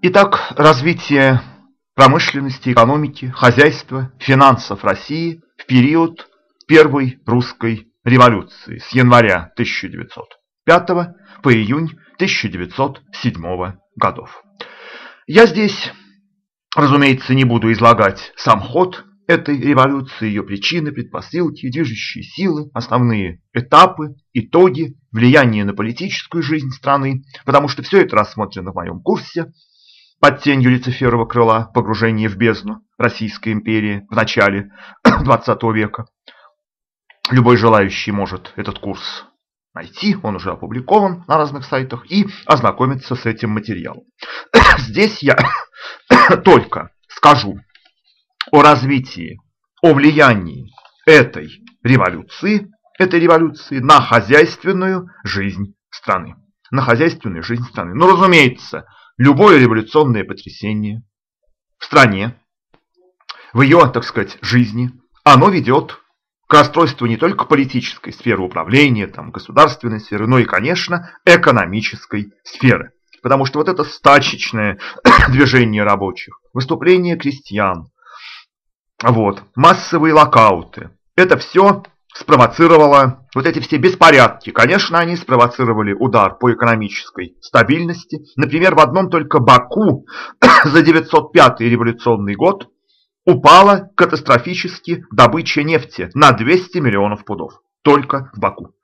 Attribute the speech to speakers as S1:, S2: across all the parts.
S1: Итак, развитие промышленности, экономики, хозяйства, финансов России в период Первой русской революции с января 1905 по июнь 1907 годов. Я здесь, разумеется, не буду излагать сам ход этой революции, ее причины, предпосылки, движущие силы, основные этапы, итоги, влияние на политическую жизнь страны, потому что все это рассмотрено в моем курсе под тенью Люциферова крыла «Погружение в бездну Российской империи в начале XX века». Любой желающий может этот курс найти, он уже опубликован на разных сайтах, и ознакомиться с этим материалом. Здесь я только скажу о развитии, о влиянии этой революции, этой революции на хозяйственную жизнь страны. На хозяйственную жизнь страны. Но, разумеется, любое революционное потрясение в стране, в ее, так сказать, жизни, оно ведет к расстройству не только политической сферы управления, там, государственной сферы, но и, конечно, экономической сферы. Потому что вот это стачечное движение рабочих, выступление крестьян, вот, массовые локауты, это все спровоцировало вот эти все беспорядки. Конечно, они спровоцировали удар по экономической стабильности. Например, в одном только Баку за 905 революционный год упала катастрофически добыча нефти на 200 миллионов пудов. Только в Баку.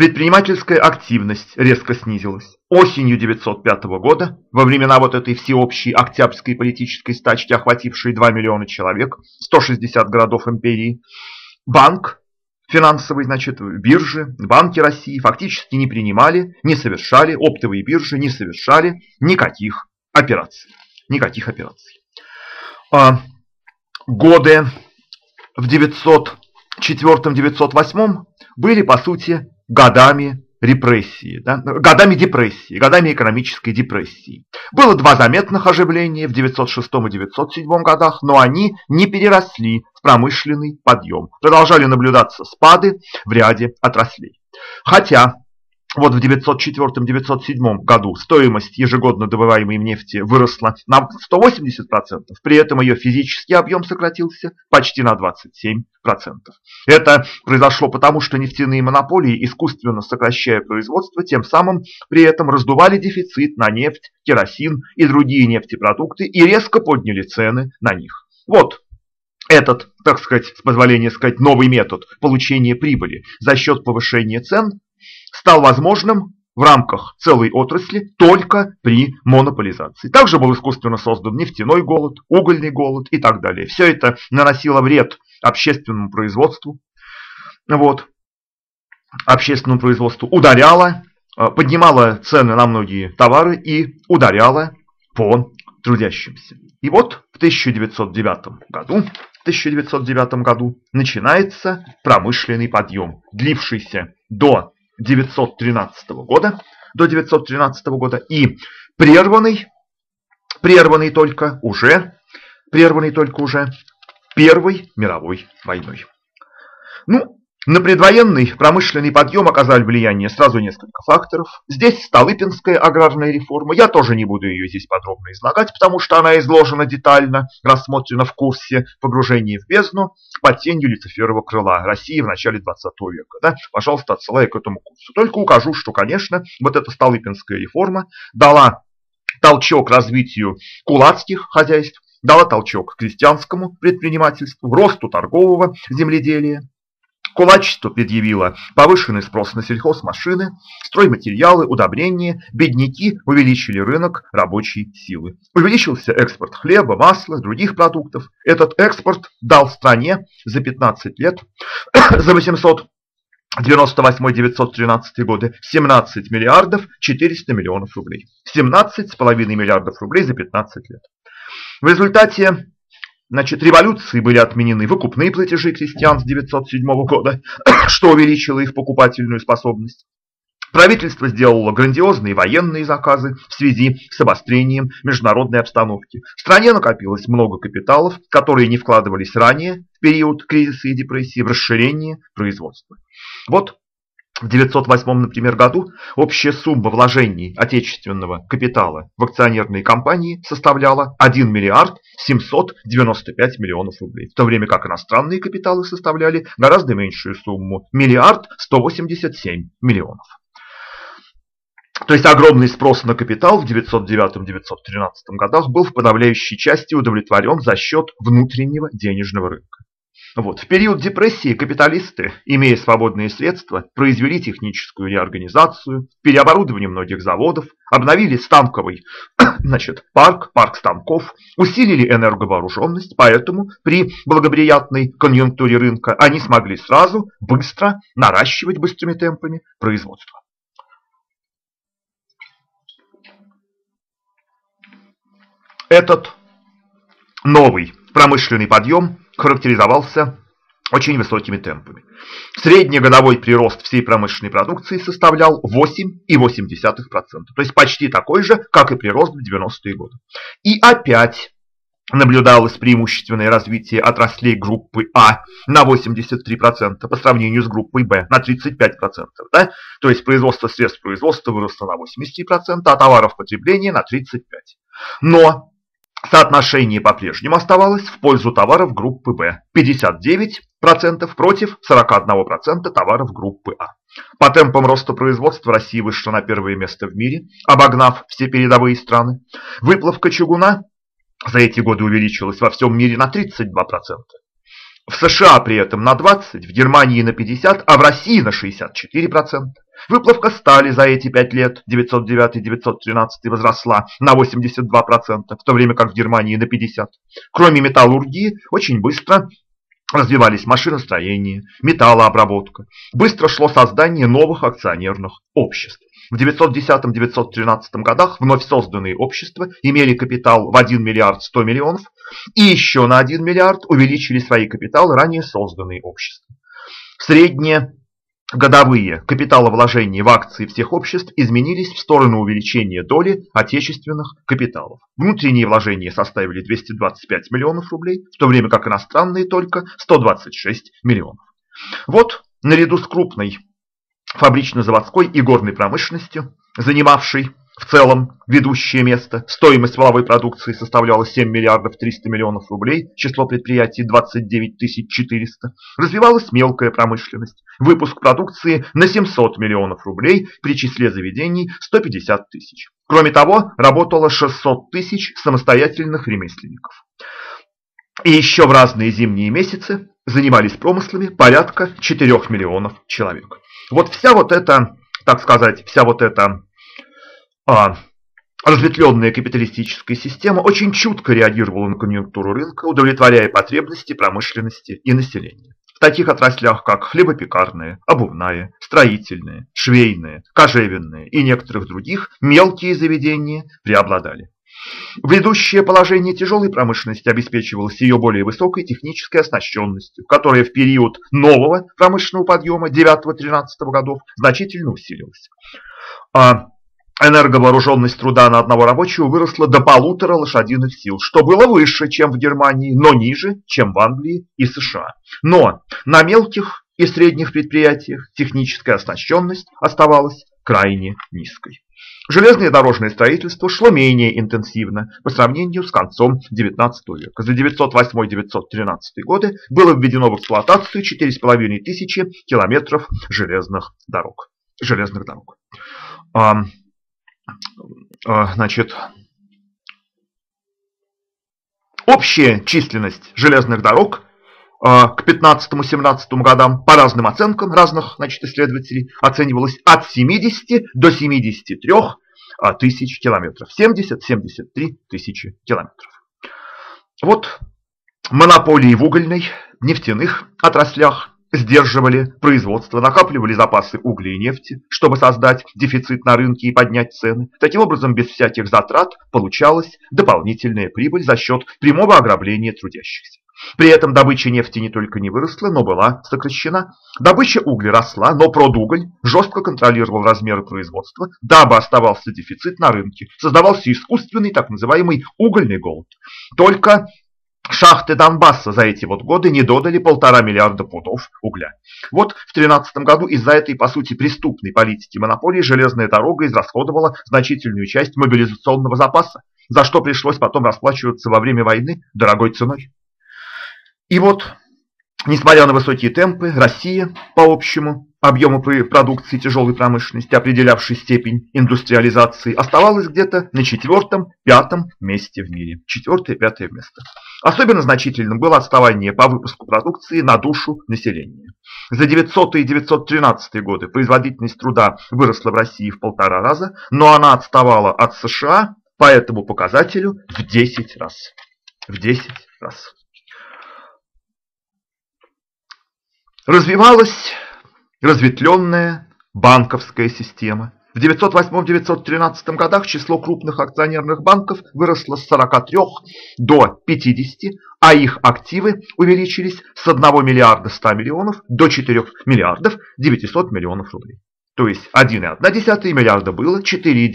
S1: Предпринимательская активность резко снизилась. Осенью 1905 года, во времена вот этой всеобщей октябрьской политической стачки, охватившей 2 миллиона человек, 160 городов империи, банк, финансовые, значит, биржи, банки России фактически не принимали, не совершали, оптовые биржи не совершали никаких операций. Никаких операций. А, годы в 904-908 были, по сути, годами репрессии, да, годами депрессии, годами экономической депрессии. Было два заметных оживления в 906 и 907 годах, но они не переросли в промышленный подъем. Продолжали наблюдаться спады в ряде отраслей. Хотя вот в 904-907 году стоимость ежегодно добываемой нефти выросла на 180%, при этом ее физический объем сократился почти на 27%. Это произошло потому, что нефтяные монополии, искусственно сокращая производство, тем самым при этом раздували дефицит на нефть, керосин и другие нефтепродукты и резко подняли цены на них. Вот этот, так сказать, с позволения сказать, новый метод получения прибыли за счет повышения цен стал возможным в рамках целой отрасли только при монополизации. Также был искусственно создан нефтяной голод, угольный голод и так далее. Все это наносило вред общественному производству, вот, общественному производству, ударяло, э, поднимало цены на многие товары и ударяло по трудящимся. И вот в 1909 году, в 1909 году начинается промышленный подъем, длившийся до 913 года, до 913 года и прерванный, прерванный только уже, прерванный только уже Первой мировой войной. Ну, на предвоенный промышленный подъем оказали влияние сразу несколько факторов. Здесь Столыпинская аграрная реформа. Я тоже не буду ее здесь подробно излагать, потому что она изложена детально, рассмотрена в курсе «Погружение в бездну» под тенью Люциферова крыла России в начале 20 века. Да? Пожалуйста, отсылаю к этому курсу. Только укажу, что, конечно, вот эта Столыпинская реформа дала толчок развитию кулацких хозяйств, дала толчок крестьянскому предпринимательству, росту торгового земледелия, Кулачество предъявило повышенный спрос на сельхозмашины, стройматериалы, удобрения, бедняки увеличили рынок рабочей силы. Увеличился экспорт хлеба, масла, других продуктов. Этот экспорт дал стране за 15 лет, за 800 98-913 годы 17 миллиардов 400 миллионов рублей. 17,5 миллиардов рублей за 15 лет. В результате Значит, революции были отменены выкупные платежи крестьян с 907 года, что увеличило их покупательную способность. Правительство сделало грандиозные военные заказы в связи с обострением международной обстановки. В стране накопилось много капиталов, которые не вкладывались ранее, в период кризиса и депрессии, в расширение производства. Вот В 908, например, году общая сумма вложений отечественного капитала в акционерные компании составляла 1 миллиард 795 миллионов рублей, в то время как иностранные капиталы составляли гораздо меньшую сумму – миллиард 187 миллионов. То есть огромный спрос на капитал в 909-913 годах был в подавляющей части удовлетворен за счет внутреннего денежного рынка. Вот. В период депрессии капиталисты, имея свободные средства, произвели техническую реорганизацию, переоборудование многих заводов, обновили станковый значит, парк, парк станков, усилили энерговооруженность, поэтому при благоприятной конъюнктуре рынка они смогли сразу, быстро наращивать быстрыми темпами производство. Этот новый промышленный подъем характеризовался очень высокими темпами. Среднегодовой прирост всей промышленной продукции составлял 8,8%, то есть почти такой же, как и прирост в 90-е годы. И опять наблюдалось преимущественное развитие отраслей группы А на 83% по сравнению с группой Б на 35%. Да? То есть производство средств производства выросло на 80%, а товаров потребления на 35%. Но Соотношение по-прежнему оставалось в пользу товаров группы В – 59% против 41% товаров группы А. По темпам роста производства Россия вышла на первое место в мире, обогнав все передовые страны. Выплавка чугуна за эти годы увеличилась во всем мире на 32%. В США при этом на 20%, в Германии на 50%, а в России на 64%. Выплавка стали за эти 5 лет 909-913 возросла на 82%, в то время как в Германии на 50%. Кроме металлургии, очень быстро развивались машиностроение, металлообработка. Быстро шло создание новых акционерных обществ. В 910-913 годах вновь созданные общества имели капитал в 1 миллиард 100 миллионов и еще на 1 миллиард увеличили свои капиталы ранее созданные общества. Среднее Годовые капиталовложения в акции всех обществ изменились в сторону увеличения доли отечественных капиталов. Внутренние вложения составили 225 миллионов рублей, в то время как иностранные только 126 миллионов. Вот наряду с крупной фабрично-заводской и горной промышленностью, занимавшей в целом ведущее место. Стоимость валовой продукции составляла 7 миллиардов 300 миллионов рублей, число предприятий 29 400. Развивалась мелкая промышленность. Выпуск продукции на 700 миллионов рублей, при числе заведений 150 тысяч. Кроме того, работало 600 тысяч самостоятельных ремесленников. И еще в разные зимние месяцы занимались промыслами порядка 4 миллионов человек. Вот вся вот эта, так сказать, вся вот эта а разветвленная капиталистическая система очень чутко реагировала на конъюнктуру рынка, удовлетворяя потребности промышленности и населения. В таких отраслях, как хлебопекарная, обувная, строительная, швейная, кожевенная и некоторых других, мелкие заведения преобладали. Ведущее положение тяжелой промышленности обеспечивалось ее более высокой технической оснащенностью, которая в период нового промышленного подъема 9-13 годов значительно усилилась. А Энерговооруженность труда на одного рабочего выросла до полутора лошадиных сил, что было выше, чем в Германии, но ниже, чем в Англии и США. Но на мелких и средних предприятиях техническая оснащенность оставалась крайне низкой. Железное дорожное строительство шло менее интенсивно по сравнению с концом XIX века. За 908-913 годы было введено в эксплуатацию 4,5 тысячи километров железных дорог. Железных дорог. А, значит, общая численность железных дорог а, к 15-17 годам по разным оценкам разных значит, исследователей оценивалась от 70 до 73 а, тысяч километров. 70-73 тысячи километров. Вот монополии в угольной, нефтяных отраслях сдерживали производство, накапливали запасы угля и нефти, чтобы создать дефицит на рынке и поднять цены. Таким образом, без всяких затрат получалась дополнительная прибыль за счет прямого ограбления трудящихся. При этом добыча нефти не только не выросла, но была сокращена. Добыча угля росла, но продуголь жестко контролировал размеры производства, дабы оставался дефицит на рынке. Создавался искусственный так называемый угольный голод. Только Шахты Донбасса за эти вот годы не додали полтора миллиарда пудов угля. Вот в 2013 году из-за этой, по сути, преступной политики монополии железная дорога израсходовала значительную часть мобилизационного запаса, за что пришлось потом расплачиваться во время войны дорогой ценой. И вот, несмотря на высокие темпы, Россия по общему объему продукции тяжелой промышленности, определявшей степень индустриализации, оставалась где-то на четвертом-пятом месте в мире. Четвертое-пятое место. Особенно значительным было отставание по выпуску продукции на душу населения. За 900 и 913 годы производительность труда выросла в России в полтора раза, но она отставала от США по этому показателю в 10 раз. В 10 раз. Развивалась разветвленная банковская система. В 908-913 годах число крупных акционерных банков выросло с 43 до 50, а их активы увеличились с 1 миллиарда 100 миллионов до 4 миллиардов 900 миллионов рублей. То есть 1,1 миллиарда было, 4,9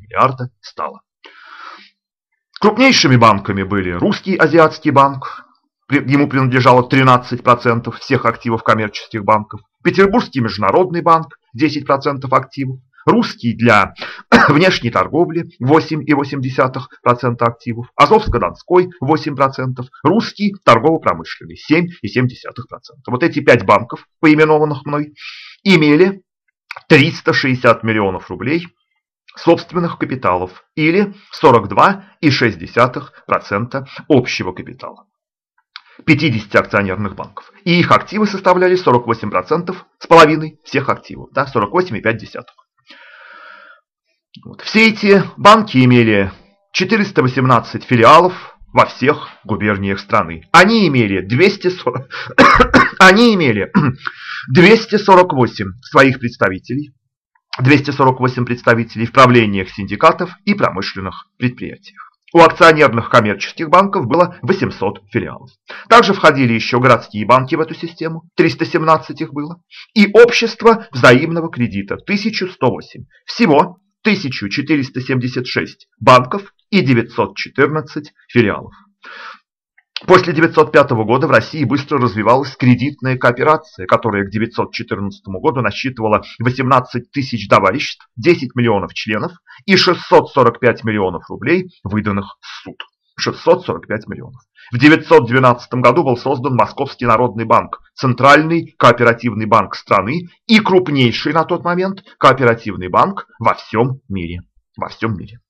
S1: миллиарда стало. Крупнейшими банками были Русский Азиатский банк, ему принадлежало 13% всех активов коммерческих банков, Петербургский международный банк 10% активов, Русский для внешней торговли 8,8% активов, Азовско-Донской 8%, Русский торгово-промышленный 7,7%. Вот эти пять банков, поименованных мной, имели 360 миллионов рублей собственных капиталов или 42,6% общего капитала. 50 акционерных банков. И их активы составляли 48% с половиной всех активов. Да, 48,5%. Вот. Все эти банки имели 418 филиалов во всех губерниях страны. Они имели 240, они имели 248 своих представителей, 248 представителей в правлениях синдикатов и промышленных предприятиях. У акционерных коммерческих банков было 800 филиалов. Также входили еще городские банки в эту систему, 317 их было, и общество взаимного кредита, 1108. Всего 1476 банков и 914 филиалов. После 1905 года в России быстро развивалась кредитная кооперация, которая к 1914 году насчитывала 18 тысяч товариществ, 10 миллионов членов и 645 миллионов рублей, выданных в суд. 645 миллионов. В 1912 году был создан Московский народный банк, центральный кооперативный банк страны и крупнейший на тот момент кооперативный банк во всем мире. Во всем мире.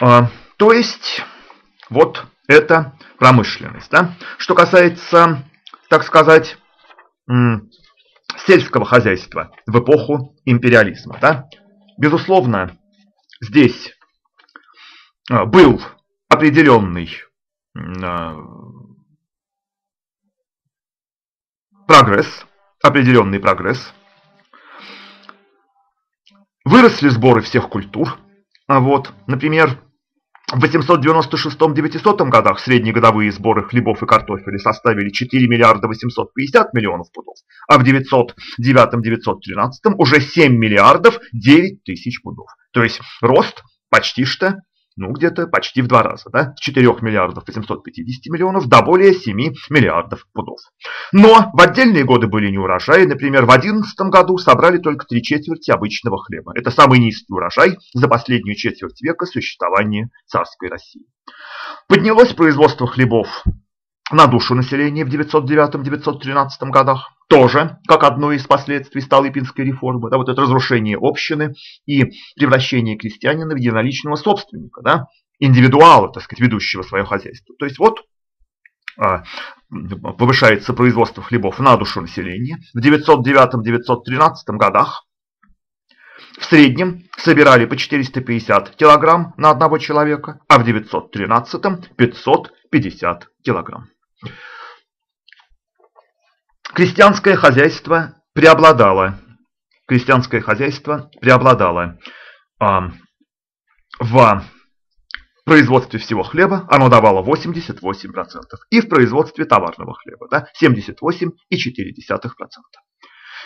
S1: А, то есть вот это промышленность. Да? Что касается, так сказать, сельского хозяйства в эпоху империализма. Да? Безусловно, здесь а, был определенный а, прогресс, определенный прогресс. Выросли сборы всех культур. Вот, например, в 896-900 годах среднегодовые сборы хлебов и картофеля составили 4 миллиарда 850 миллионов пудов, а в 909-913 уже 7 миллиардов 9 тысяч пудов. То есть рост почти что ну, где-то почти в два раза, да, с 4 миллиардов 850 миллионов до более 7 миллиардов пудов. Но в отдельные годы были неурожаи, например, в 2011 году собрали только три четверти обычного хлеба. Это самый низкий урожай за последнюю четверть века существования царской России. Поднялось производство хлебов на душу населения в 909-913 годах тоже как одно из последствий Столыпинской реформы, да, вот это разрушение общины и превращение крестьянина в единоличного собственника, да, индивидуала, так сказать, ведущего свое хозяйство. То есть вот а, повышается производство хлебов на душу населения. В 909-913 годах в среднем собирали по 450 килограмм на одного человека, а в 913 550 килограмм. Крестьянское хозяйство преобладало. Крестьянское хозяйство преобладало а, в производстве всего хлеба оно давало 88%. И в производстве товарного хлеба да, 78,4%.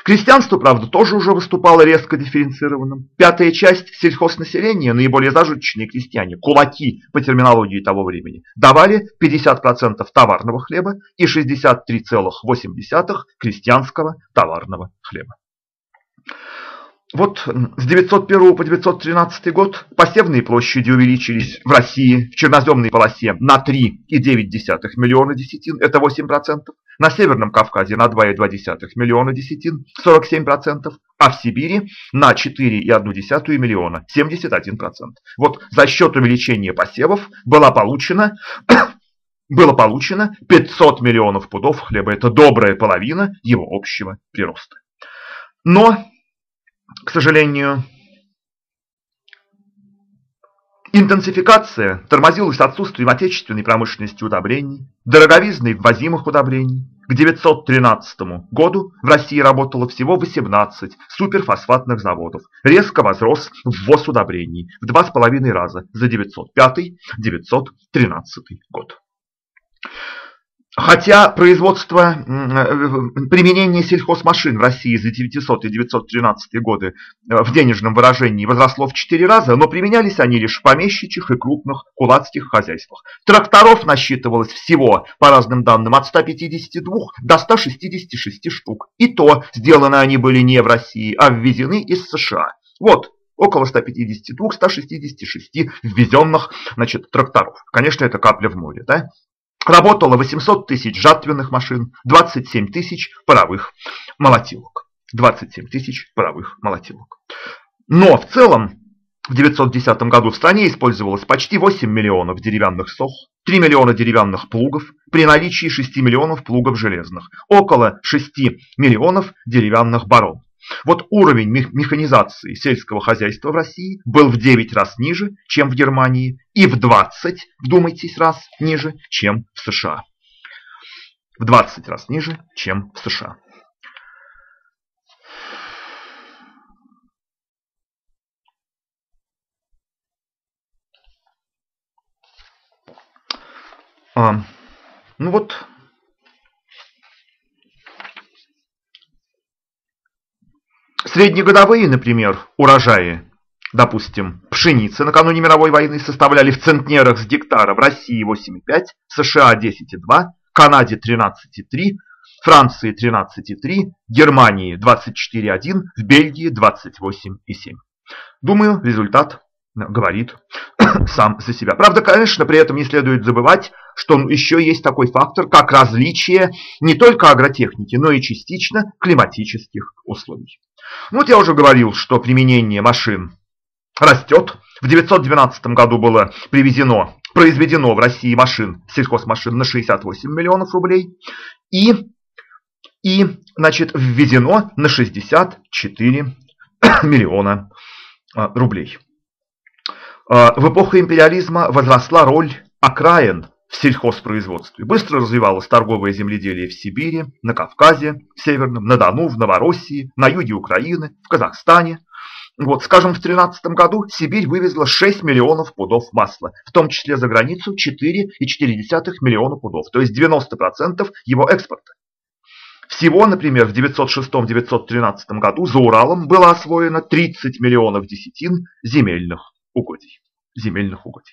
S1: Крестьянство, правда, тоже уже выступало резко дифференцированным. Пятая часть сельхознаселения, наиболее зажиточные крестьяне, кулаки по терминологии того времени, давали 50% товарного хлеба и 63,8% крестьянского товарного хлеба. Вот с 901 по 913 год посевные площади увеличились в России в черноземной полосе на 3,9 миллиона десятин, это 8%, на Северном Кавказе на 2,2 миллиона десятин, 47%, а в Сибири на 4,1 миллиона, 71%. Вот за счет увеличения посевов была получена было получено 500 миллионов пудов хлеба. Это добрая половина его общего прироста. Но к сожалению, интенсификация тормозилась отсутствием отечественной промышленности удобрений, дороговизной ввозимых удобрений. К 1913 году в России работало всего 18 суперфосфатных заводов. Резко возрос ввоз удобрений в 2,5 раза за 905-913 год. Хотя производство, э, применение сельхозмашин в России за 900 и 913 годы э, в денежном выражении возросло в 4 раза, но применялись они лишь в помещичьих и крупных кулацких хозяйствах. Тракторов насчитывалось всего, по разным данным, от 152 до 166 штук. И то сделаны они были не в России, а ввезены из США. Вот, около 152-166 ввезенных значит, тракторов. Конечно, это капля в море. Да? Работало 800 тысяч жатвенных машин, 27 тысяч паровых молотилок. 27 тысяч паровых молотилок. Но в целом в 910 году в стране использовалось почти 8 миллионов деревянных сох, 3 миллиона деревянных плугов при наличии 6 миллионов плугов железных, около 6 миллионов деревянных барон. Вот уровень механизации сельского хозяйства в России был в 9 раз ниже, чем в Германии, и в 20, вдумайтесь, раз ниже, чем в США. В 20 раз ниже, чем в США. Ну вот, Среднегодовые, например, урожаи, допустим, пшеницы накануне мировой войны составляли в центнерах с гектара в России 8,5, США 10,2, Канаде 13,3, Франции 13,3, Германии 24,1, в Бельгии 28,7. Думаю, результат говорит сам за себя. Правда, конечно, при этом не следует забывать, что еще есть такой фактор, как различие не только агротехники, но и частично климатических условий. Ну, вот я уже говорил, что применение машин растет. В 912 году было привезено, произведено в России машин, сельхозмашин на 68 миллионов рублей. И, и значит, введено на 64 миллиона а, рублей. А, в эпоху империализма возросла роль окраин в сельхозпроизводстве. Быстро развивалось торговое земледелие в Сибири, на Кавказе, Северном, на Дону, в Новороссии, на юге Украины, в Казахстане. Вот, скажем, в 2013 году Сибирь вывезла 6 миллионов пудов масла, в том числе за границу 4,4 миллиона пудов, то есть 90% его экспорта. Всего, например, в 906-913 году за Уралом было освоено 30 миллионов десятин земельных угодий. Земельных угодий.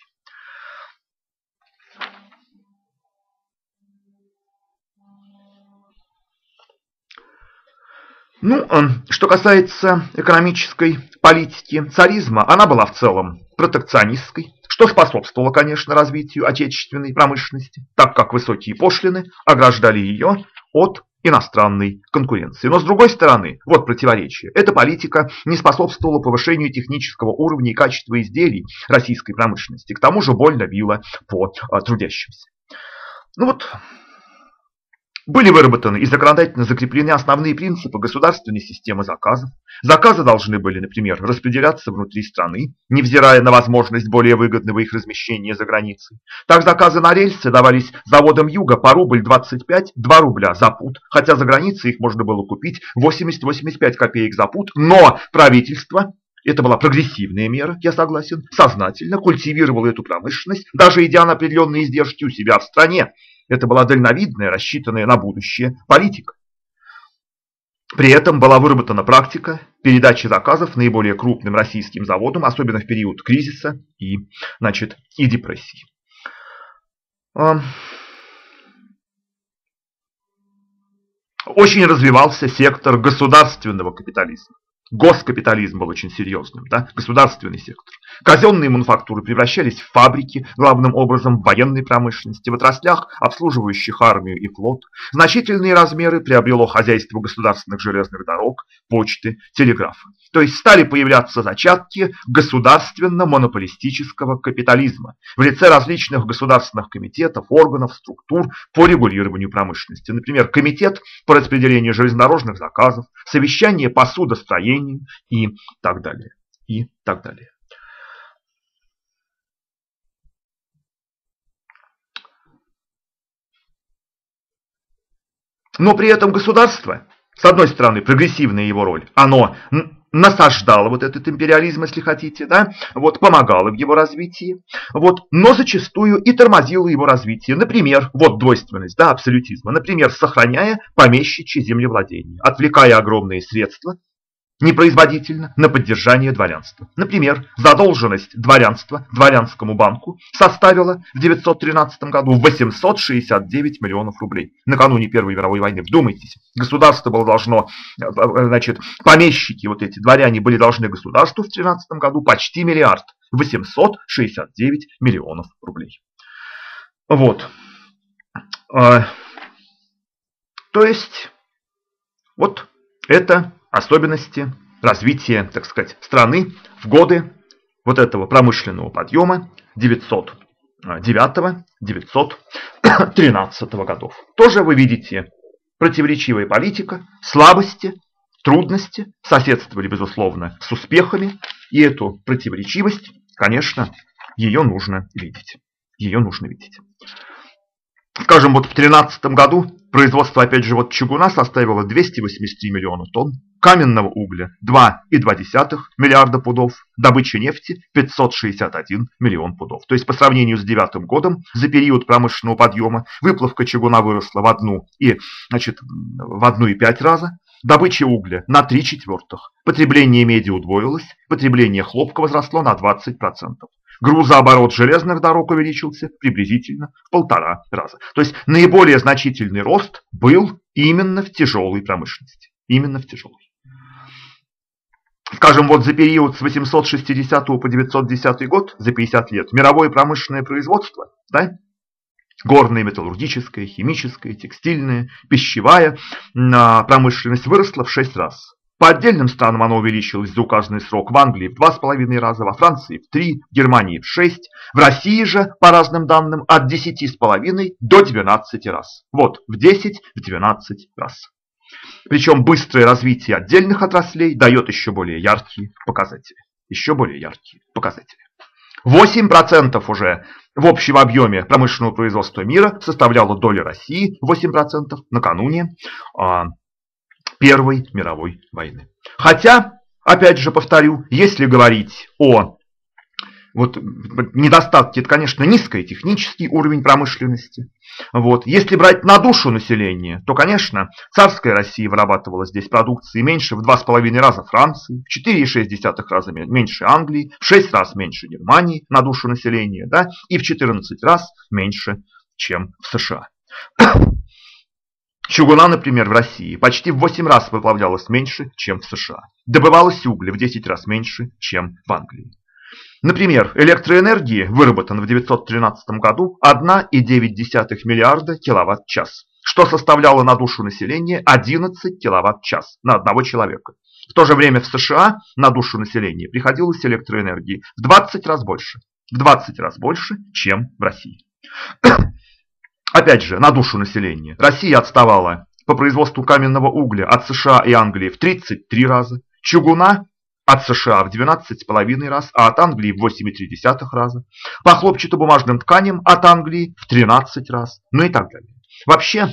S1: Ну, эм, что касается экономической политики царизма, она была в целом протекционистской, что способствовало, конечно, развитию отечественной промышленности, так как высокие пошлины ограждали ее от иностранной конкуренции. Но с другой стороны, вот противоречие, эта политика не способствовала повышению технического уровня и качества изделий российской промышленности, к тому же больно била по а, трудящимся. Ну вот, были выработаны и законодательно закреплены основные принципы государственной системы заказов. Заказы должны были, например, распределяться внутри страны, невзирая на возможность более выгодного их размещения за границей. Так заказы на рельсы давались заводам Юга по рубль 25, 2 рубля за пут, хотя за границей их можно было купить 80-85 копеек за пут, но правительство это была прогрессивная мера, я согласен, сознательно культивировало эту промышленность, даже идя на определенные издержки у себя в стране, это была дальновидная, рассчитанная на будущее политика. При этом была выработана практика передачи заказов наиболее крупным российским заводам, особенно в период кризиса и, значит, и депрессии. Очень развивался сектор государственного капитализма. Госкапитализм был очень серьезным, да? государственный сектор. Казенные мануфактуры превращались в фабрики, главным образом в военной промышленности, в отраслях, обслуживающих армию и флот. Значительные размеры приобрело хозяйство государственных железных дорог, почты, телеграфа. То есть стали появляться зачатки государственно-монополистического капитализма в лице различных государственных комитетов, органов, структур по регулированию промышленности. Например, комитет по распределению железнодорожных заказов, совещание по судостроению и так далее. И так далее. Но при этом государство, с одной стороны, прогрессивная его роль, оно насаждало вот этот империализм, если хотите, да, вот, помогало в его развитии, вот, но зачастую и тормозило его развитие. Например, вот двойственность, да, абсолютизма, например, сохраняя помещичье землевладение, отвлекая огромные средства непроизводительно на поддержание дворянства. Например, задолженность дворянства дворянскому банку составила в 913 году 869 миллионов рублей. Накануне Первой мировой войны, вдумайтесь, государство было должно, значит, помещики, вот эти дворяне были должны государству в 13 году почти миллиард, 869 миллионов рублей. Вот. А, то есть, вот это особенности развития, так сказать, страны в годы вот этого промышленного подъема 909-913 годов. Тоже вы видите противоречивая политика, слабости, трудности соседствовали, безусловно, с успехами, и эту противоречивость, конечно, ее нужно видеть. Ее нужно видеть. Скажем, вот в 2013 году производство, опять же, вот чугуна составило 283 миллиона тонн, каменного угля 2,2 миллиарда пудов, добыча нефти 561 миллион пудов. То есть по сравнению с девятым годом, за период промышленного подъема, выплавка чугуна выросла в одну и, значит, в одну и пять раза, добыча угля на 3 четвертых, потребление меди удвоилось, потребление хлопка возросло на 20%. Грузооборот железных дорог увеличился приблизительно в полтора раза. То есть наиболее значительный рост был именно в тяжелой промышленности. Именно в тяжелой. Скажем, вот за период с 860 по 910 год, за 50 лет, мировое промышленное производство, да, горное, металлургическое, химическое, текстильное, пищевая промышленность выросла в 6 раз. По отдельным странам оно увеличилось за указанный срок в Англии в 2,5 раза, во Франции в 3, в Германии в 6, в России же, по разным данным, от 10,5 до 12 раз. Вот, в 10, в 12 раз. Причем быстрое развитие отдельных отраслей дает еще более яркие показатели. Еще более яркие показатели. 8% уже в общем объеме промышленного производства мира составляла доля России, 8% накануне а, Первой мировой войны. Хотя, опять же повторю, если говорить о вот недостатки, это, конечно, низкий технический уровень промышленности. Вот. Если брать на душу населения, то, конечно, царская Россия вырабатывала здесь продукции меньше в 2,5 раза Франции, в 4,6 раза меньше Англии, в 6 раз меньше Германии на душу населения, да, и в 14 раз меньше, чем в США. Чугуна, например, в России почти в 8 раз выплавлялась меньше, чем в США. Добывалось угля в 10 раз меньше, чем в Англии. Например, электроэнергии выработано в 1913 году 1,9 миллиарда киловатт-час, что составляло на душу населения 11 киловатт-час на одного человека. В то же время в США на душу населения приходилось электроэнергии в 20 раз больше, в 20 раз больше, чем в России. Опять же, на душу населения Россия отставала по производству каменного угля от США и Англии в 33 раза, чугуна от США в 12,5 раз, а от Англии в 8,3 раза. По хлопчатобумажным тканям от Англии в 13 раз. Ну и так далее. Вообще,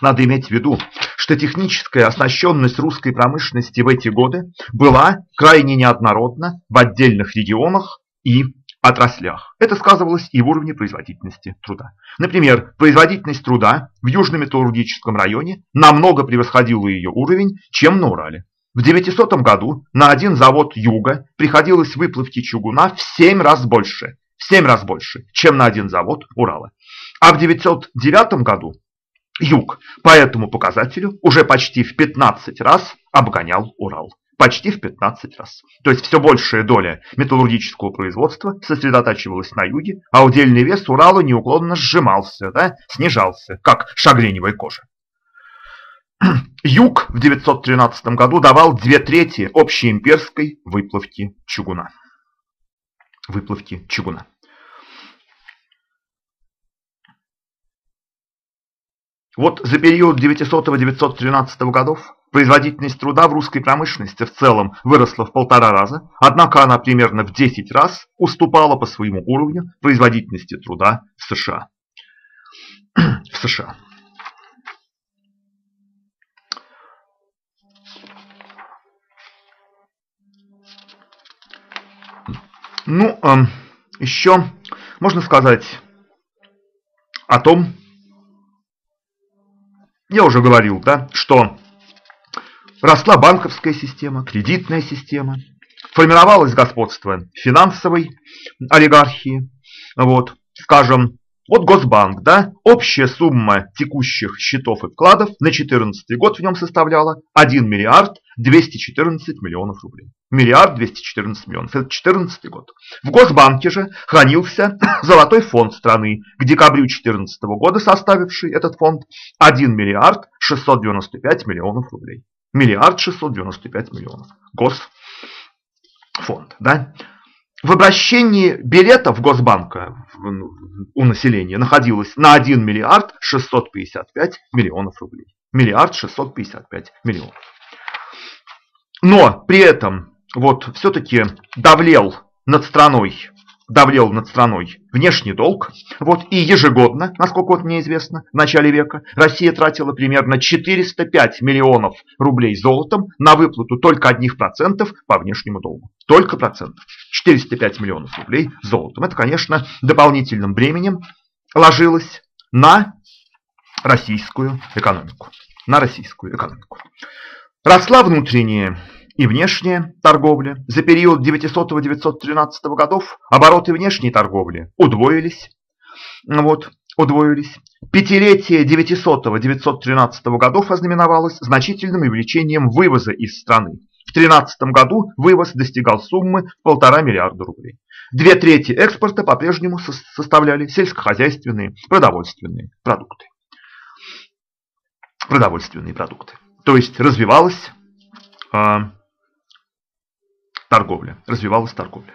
S1: надо иметь в виду, что техническая оснащенность русской промышленности в эти годы была крайне неоднородна в отдельных регионах и отраслях. Это сказывалось и в уровне производительности труда. Например, производительность труда в Южно-Металлургическом районе намного превосходила ее уровень, чем на Урале. В 900 году на один завод Юга приходилось выплавки чугуна в 7 раз больше, в 7 раз больше, чем на один завод Урала. А в 909 году Юг по этому показателю уже почти в 15 раз обгонял Урал почти в 15 раз. То есть все большая доля металлургического производства сосредотачивалась на юге, а удельный вес Урала неуклонно сжимался, да, снижался, как шагреневая кожа. Юг в 913 году давал две трети общеимперской выплавки чугуна. Выплавки чугуна. Вот за период 900-913 годов Производительность труда в русской промышленности в целом выросла в полтора раза, однако она примерно в 10 раз уступала по своему уровню производительности труда в США. в США. Ну, э, еще можно сказать о том, я уже говорил, да, что Росла банковская система, кредитная система, формировалось господство финансовой олигархии. Вот, скажем, вот Госбанк, да, общая сумма текущих счетов и вкладов на 2014 год в нем составляла 1 миллиард 214 миллионов рублей. Миллиард 214 миллионов. Это 2014 год. В Госбанке же хранился золотой фонд страны, к декабрю 2014 года составивший этот фонд 1 миллиард 695 миллионов рублей миллиард 695 миллионов. Госфонд. Да? В обращении билетов Госбанка у населения находилось на 1 миллиард 655 миллионов рублей. Миллиард 655 миллионов. Но при этом вот все-таки давлел над страной давлел над страной внешний долг. Вот, и ежегодно, насколько вот мне известно, в начале века Россия тратила примерно 405 миллионов рублей золотом на выплату только одних процентов по внешнему долгу. Только процентов. 405 миллионов рублей золотом. Это, конечно, дополнительным бременем ложилось на российскую экономику. На российскую экономику. Росла внутренняя и внешняя торговля. За период 900-913 годов обороты внешней торговли удвоились. Вот, удвоились. Пятилетие 900-913 годов ознаменовалось значительным увеличением вывоза из страны. В 2013 году вывоз достигал суммы полтора миллиарда рублей. Две трети экспорта по-прежнему составляли сельскохозяйственные продовольственные продукты. Продовольственные продукты. То есть развивалась а, торговля, развивалась торговля.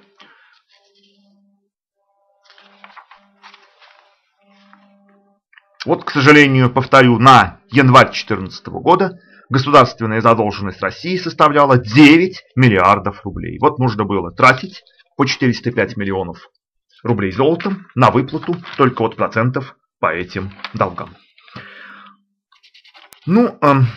S1: Вот, к сожалению, повторю, на январь 2014 года государственная задолженность России составляла 9 миллиардов рублей. Вот нужно было тратить по 405 миллионов рублей золотом на выплату только вот процентов по этим долгам. Ну, эм,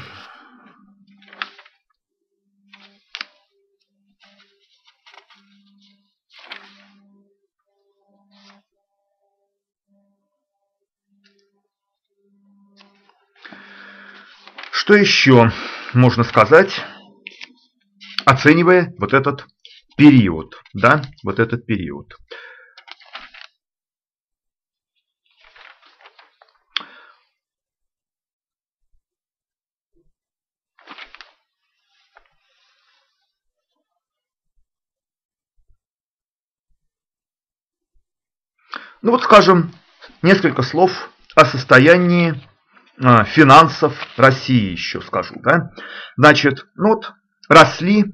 S1: Что еще можно сказать, оценивая вот этот период, да, вот этот период. Ну вот скажем несколько слов о состоянии финансов России еще скажу. Да? Значит, ну вот росли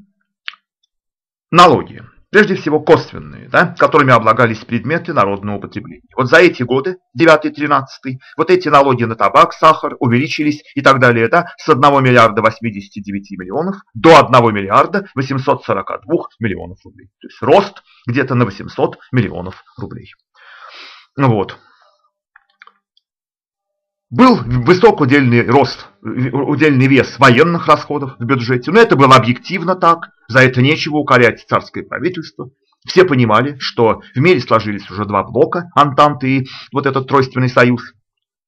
S1: налоги, прежде всего косвенные, да, которыми облагались предметы народного потребления. Вот за эти годы, 9-13, вот эти налоги на табак, сахар увеличились и так далее, да, с 1 миллиарда 89 миллионов до 1 миллиарда 842 миллионов рублей. То есть рост где-то на 800 миллионов рублей. Ну вот. Был высок удельный рост, удельный вес военных расходов в бюджете, но это было объективно так, за это нечего укорять царское правительство. Все понимали, что в мире сложились уже два блока, Антанты и вот этот тройственный союз,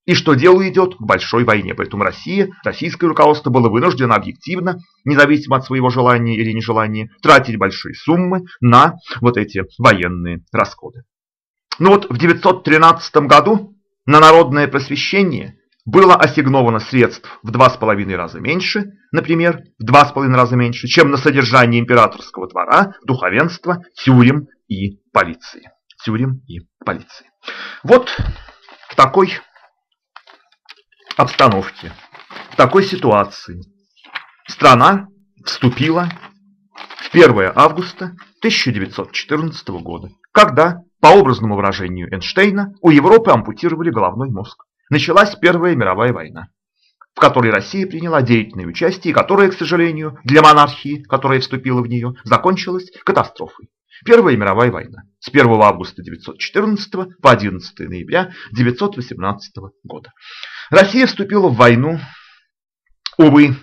S1: и что дело идет к большой войне. Поэтому Россия, российское руководство было вынуждено объективно, независимо от своего желания или нежелания, тратить большие суммы на вот эти военные расходы. Но вот в 913 году на народное просвещение было ассигновано средств в два с половиной раза меньше, например, в два с половиной раза меньше, чем на содержание императорского двора, духовенства, тюрем и полиции. Тюрем и полиции. Вот в такой обстановке, в такой ситуации страна вступила в 1 августа 1914 года, когда, по образному выражению Эйнштейна, у Европы ампутировали головной мозг. Началась Первая мировая война, в которой Россия приняла деятельное участие, и которая, к сожалению, для монархии, которая вступила в нее, закончилась катастрофой. Первая мировая война с 1 августа 1914 по 11 ноября 1918 года. Россия вступила в войну, увы.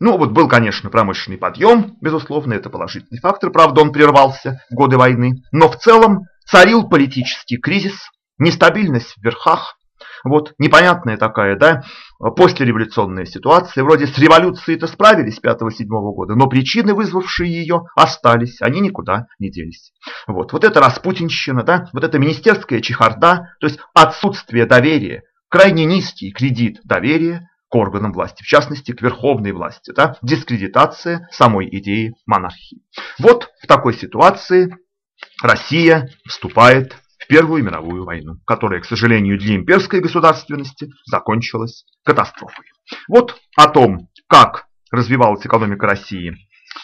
S1: Ну вот был, конечно, промышленный подъем, безусловно, это положительный фактор, правда он прервался в годы войны, но в целом царил политический кризис, нестабильность в верхах, вот непонятная такая, да, послереволюционная ситуация. Вроде с революцией-то справились 5-7 года, но причины, вызвавшие ее, остались, они никуда не делись. Вот, вот это распутинщина, да, вот это министерская чехарда, то есть отсутствие доверия, крайне низкий кредит доверия к органам власти, в частности к верховной власти, да, дискредитация самой идеи монархии. Вот в такой ситуации Россия вступает Первую мировую войну, которая, к сожалению, для имперской государственности закончилась катастрофой. Вот о том, как развивалась экономика России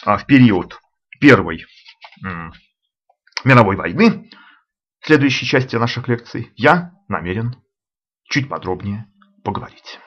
S1: а, в период Первой мировой войны, в следующей части наших лекций я намерен чуть подробнее поговорить.